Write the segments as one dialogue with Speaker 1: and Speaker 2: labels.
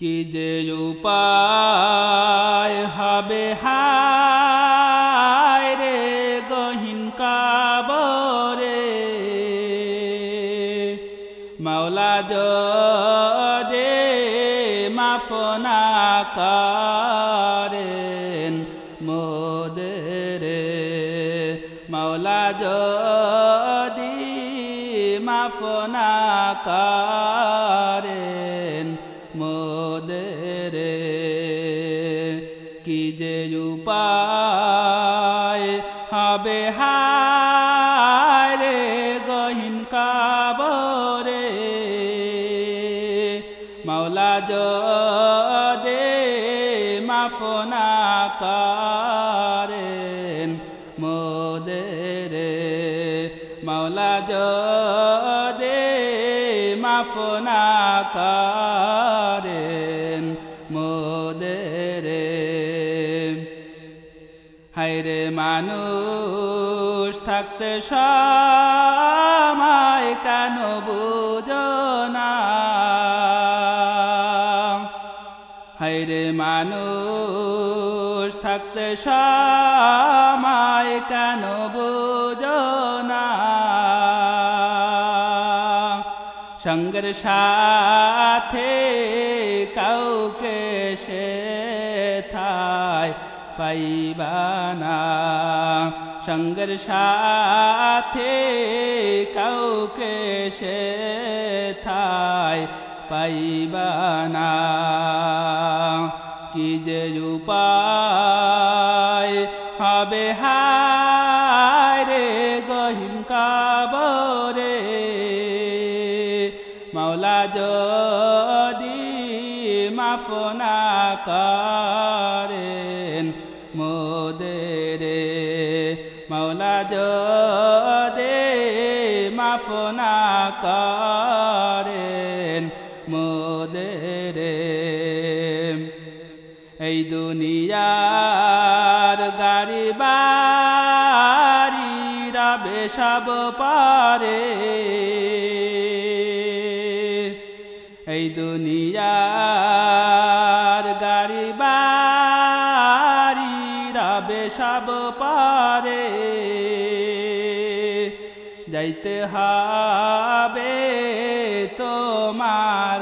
Speaker 1: কি যে উপায় হবে হায় রে গহীন কাবরে? মাওলা দে মাফনা করেন মোদের। মাওলা যদি মাফনা করেন মোদের কি যে উপায় হবে হারে গহিন কাবরে। মাওলা দে মাফনা করেন মাফনা করেন মোদের। হাইরে মানুষ থাকতে সময় কেন বুঝো না? হাইরে মানুষ থাকতে সময় কেন বুঝো সঙ্গের সাথে কাউকে সে থায় পাইবানা সঙ্গের সাথে কাউকে সে থায় পাইবানা কি যে উপায় হবে হায় রে গহিন কাবরে মাফনা করেন মোদের মাওলা যদি মাফনা করেন মোদের। এই দুনিয়ার গাড়ি সব পারে। এই দুনিয়ার গাড়ি বাড়ি রবে সব পারে। যাইতে হবে তোমার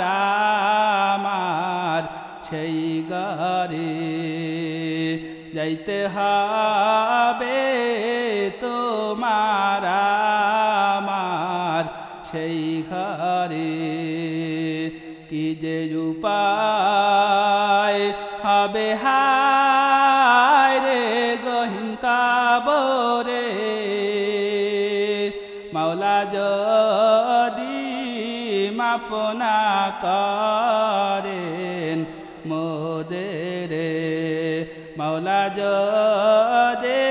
Speaker 1: আমার সেই গাড়ি যাইতে হবে তোমার সেই ঘরে কি যে উপায় হবে হায় রে গহিন কাবরে। মাওলা যদি মাফনা করেন মোদের, মাওলা যদি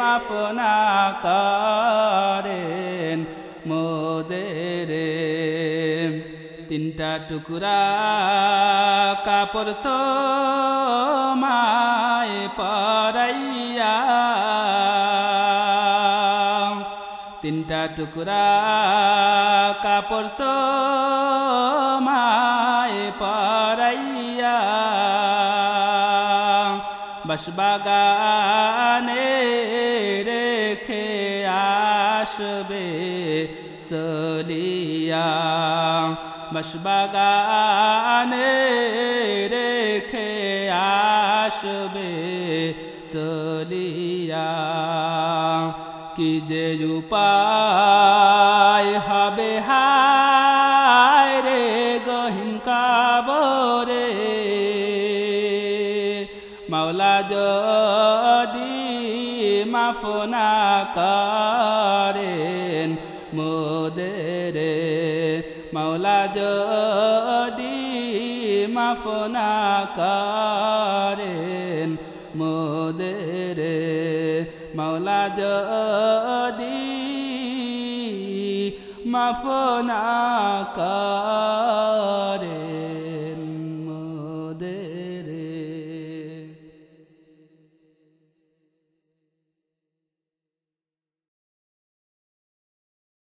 Speaker 1: মাফনা করেন মোদের। তিনটা টুকরা কাপড় তো মায় পরাইয়া। তিনটা টুকরা কাপড় তো মায় পরাইয়া। বাসবাগানে বাসবাগানে রেখে আসবে চলিয়া। কি যে উপায় হবে? হায় রে গহিন কাবরে। মাওলা যদি মাফনা করেন মোদের মাওলা যদি মাফনা করেন মোদের মাওলা যদি মাফনা করে